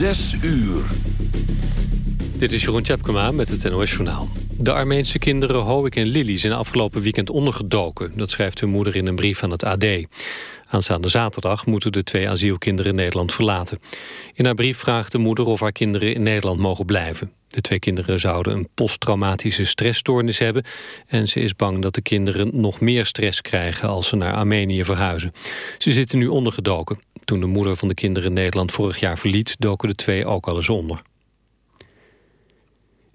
Zes uur. Dit is Jeroen Tjepkema met het NOS Journaal. De Armeense kinderen Hoek en Lily zijn afgelopen weekend ondergedoken. Dat schrijft hun moeder in een brief aan het AD. Aanstaande zaterdag moeten de twee asielkinderen Nederland verlaten. In haar brief vraagt de moeder of haar kinderen in Nederland mogen blijven. De twee kinderen zouden een posttraumatische stressstoornis hebben... en ze is bang dat de kinderen nog meer stress krijgen als ze naar Armenië verhuizen. Ze zitten nu ondergedoken. Toen de moeder van de kinderen Nederland vorig jaar verliet... doken de twee ook al eens onder.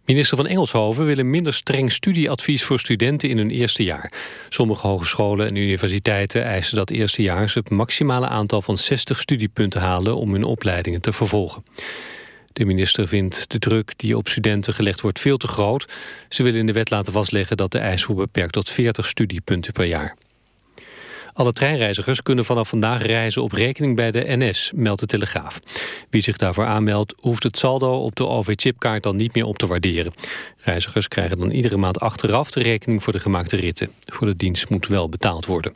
Minister van Engelshoven wil een minder streng studieadvies voor studenten in hun eerste jaar. Sommige hogescholen en universiteiten eisen dat eerstejaars het maximale aantal van 60 studiepunten halen om hun opleidingen te vervolgen. De minister vindt de druk die op studenten gelegd wordt veel te groot. Ze wil in de wet laten vastleggen dat de eis wordt beperkt tot 40 studiepunten per jaar. Alle treinreizigers kunnen vanaf vandaag reizen op rekening bij de NS, meldt de Telegraaf. Wie zich daarvoor aanmeldt, hoeft het saldo op de OV-chipkaart dan niet meer op te waarderen. Reizigers krijgen dan iedere maand achteraf de rekening voor de gemaakte ritten. Voor de dienst moet wel betaald worden.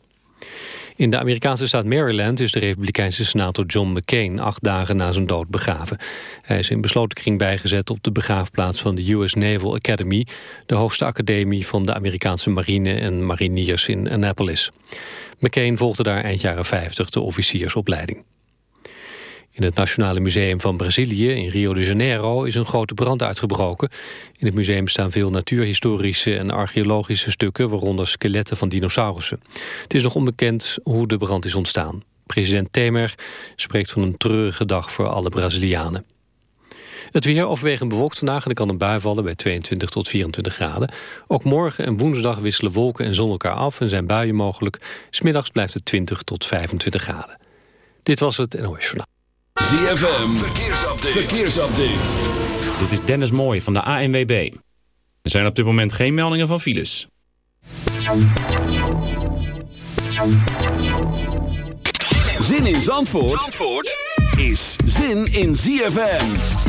In de Amerikaanse staat Maryland is de republikeinse senator John McCain acht dagen na zijn dood begraven. Hij is in besloten kring bijgezet op de begraafplaats van de US Naval Academy, de hoogste academie van de Amerikaanse marine en mariniers in Annapolis. McCain volgde daar eind jaren 50 de officiersopleiding. In het Nationale Museum van Brazilië in Rio de Janeiro is een grote brand uitgebroken. In het museum staan veel natuurhistorische en archeologische stukken, waaronder skeletten van dinosaurussen. Het is nog onbekend hoe de brand is ontstaan. President Temer spreekt van een treurige dag voor alle Brazilianen. Het weer overwegend bewolkt vandaag en er kan een bui vallen bij 22 tot 24 graden. Ook morgen en woensdag wisselen wolken en zon elkaar af en zijn buien mogelijk. Smiddags blijft het 20 tot 25 graden. Dit was het NOS Journaal. ZFM, verkeersupdate. verkeersupdate. Dit is Dennis Mooij van de ANWB. Er zijn op dit moment geen meldingen van files. Zin in Zandvoort, Zandvoort is zin in ZFM.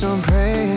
some praise.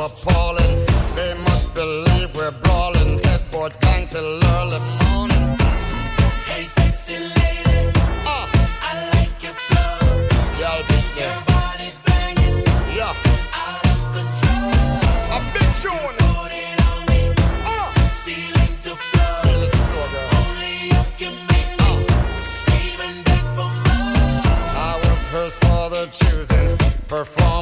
appalling. They must believe we're brawling. Headboards bang till early morning. Hey, sexy lady. Uh, I like your flow. Y'all be there.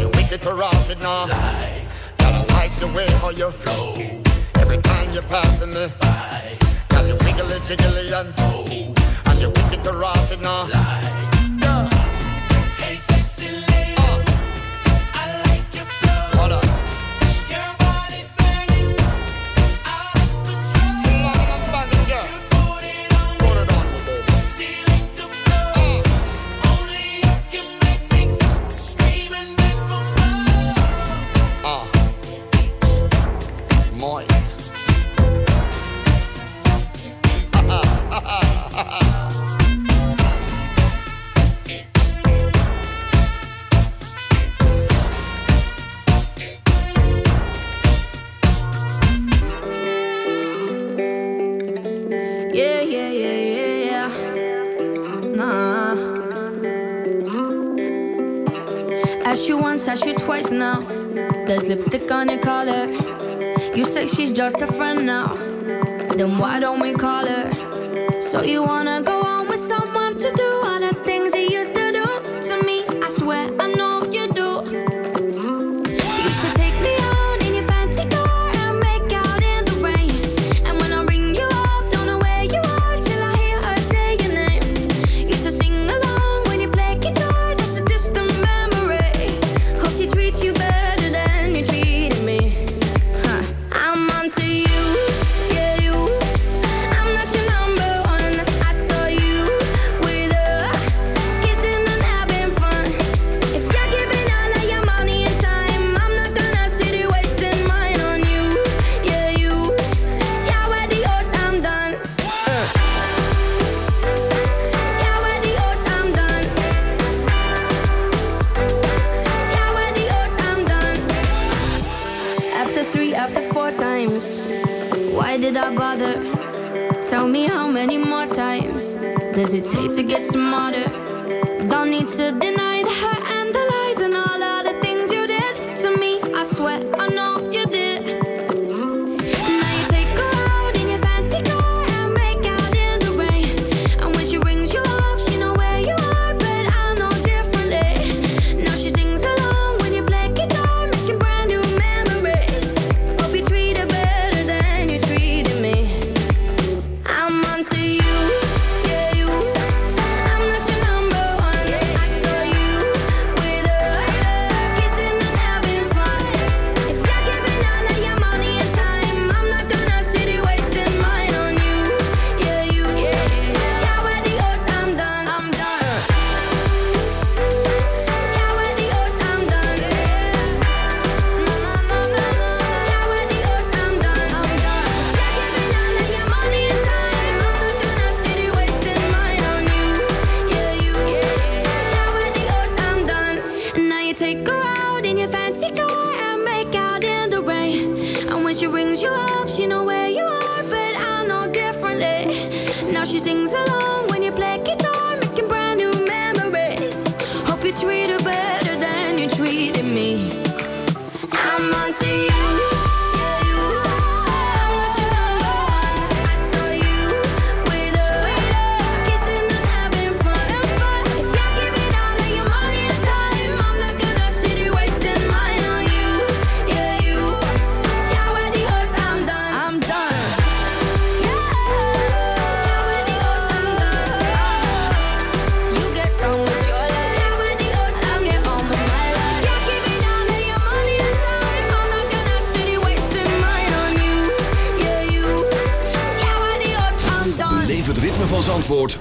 you wicked, corrupted now. Gotta like the way how you flow. Every time you're passing me by. Got you wiggly, jiggly, and oh. And you wicked, corrupted now. Lie. Yeah. Hey, sexy You wanna go I know you did.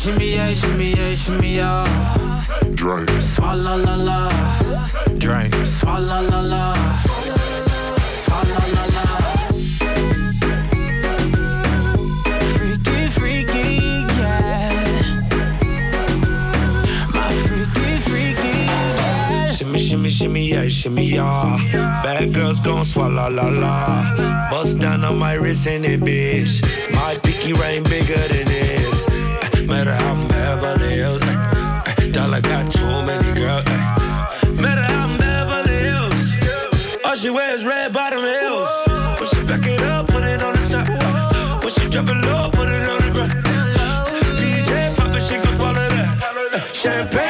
Shimmy, shimmy, yeah, shimmy, yeah, shimmy, yeah. Drink, swalla la la. Drink, swalla la la. Swalla la la. Freaky, freaky, yeah. My freaky, freaky, yeah. Shimmy, shimmy, shimmy, yeah, shimmy, yeah. Bad girls gon' swallow la la. Bust down on my wrist and it, bitch. My pinky ring bigger than this. Beverly Hills. eh, Dollar got too many girls. eh. Matter how I'm Beverly Hills. All she wears red bottom heels. When she back it up, put it on the top. eh. When she drop it low, put it on the ground. DJ pop it, she gon' swallow that. Champagne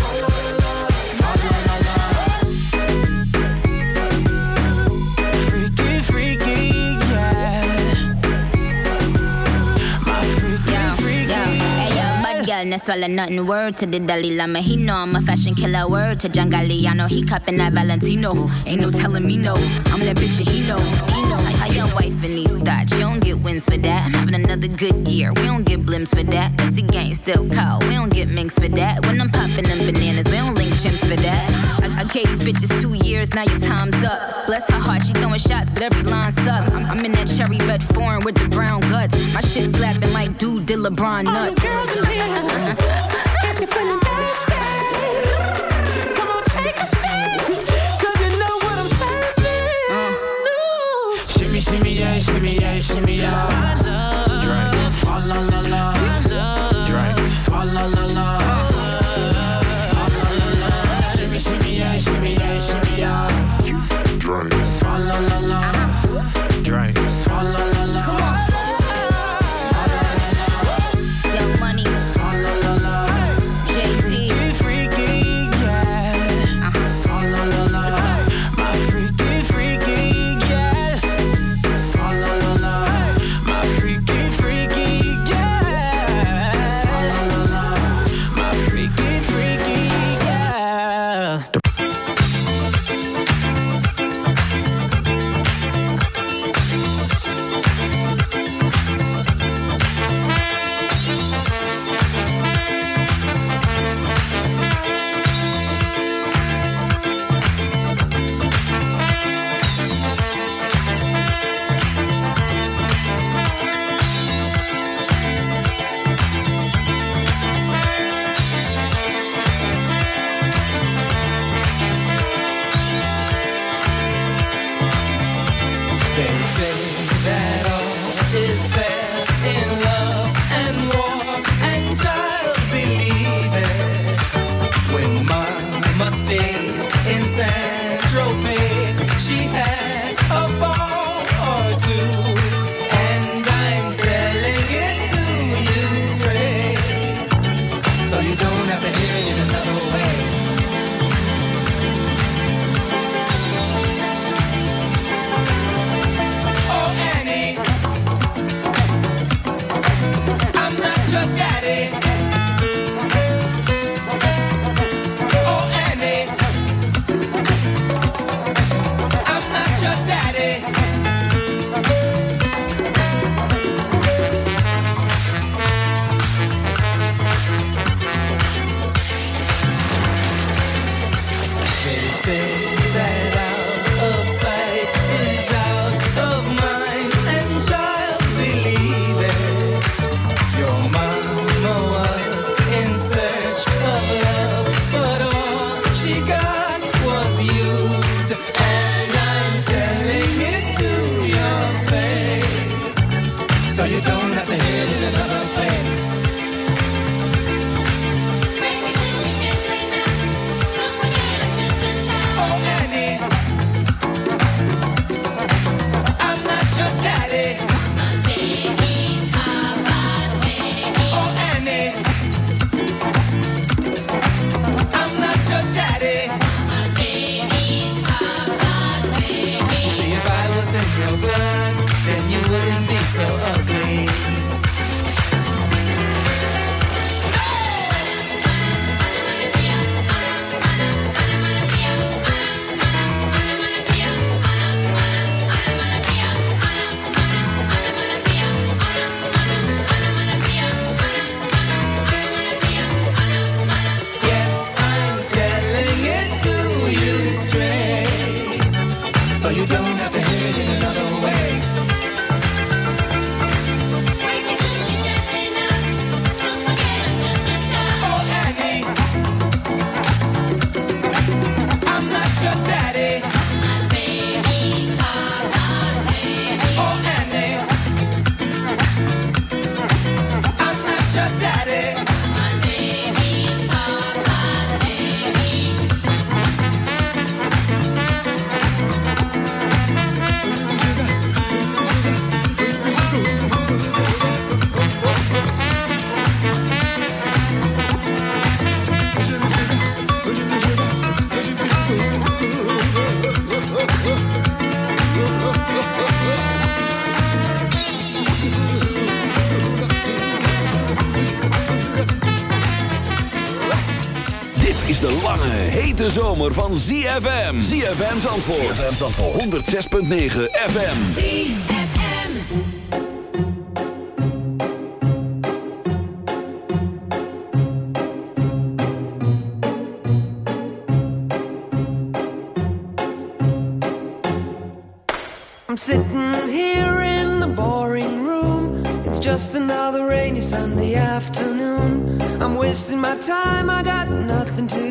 No swallow nothing. Word to the Dalai Lama, he know I'm a fashion killer. Word to John Galliano, he cupping that Valentino. Ain't no telling me no, I'm that bitch and he know. Know. How your wife in these thoughts, you don't get for that. I'm having another good year, we don't get blimps for that. That's the gang still cold, we don't get minks for that. When I'm popping them bananas, we don't link chimps for that. I, I gave these bitches two years, now your time's up. Bless her heart, she throwing shots, but every line sucks. I'm, I'm in that cherry red foreign with the brown guts. My shit slapping like dude did LeBron All nuts. the girls in here, if you're feeling thirsty, come on, take a seat. 'Cause you know what I'm serving. Uh. Ooh. Shimmy, shimmy, yeah, shimmy, yeah, shimmy. you don't have to hit van ZFM. ZFM Zandvoort. ZFM Zandvoort. 106.9 FM. ZFM. I'm sitting here in the boring room. It's just another rainy Sunday afternoon. I'm wasting my time, I got nothing to do. I'm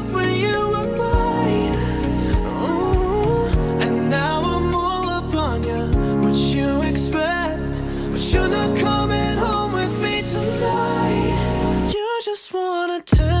just wanna turn